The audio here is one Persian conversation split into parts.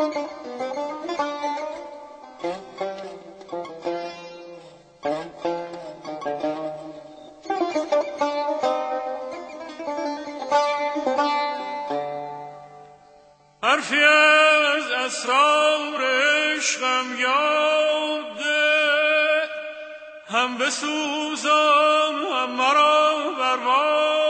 حرفی از اسرار عشقم یاده. هم بسوزان هم مرا برباد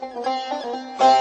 Música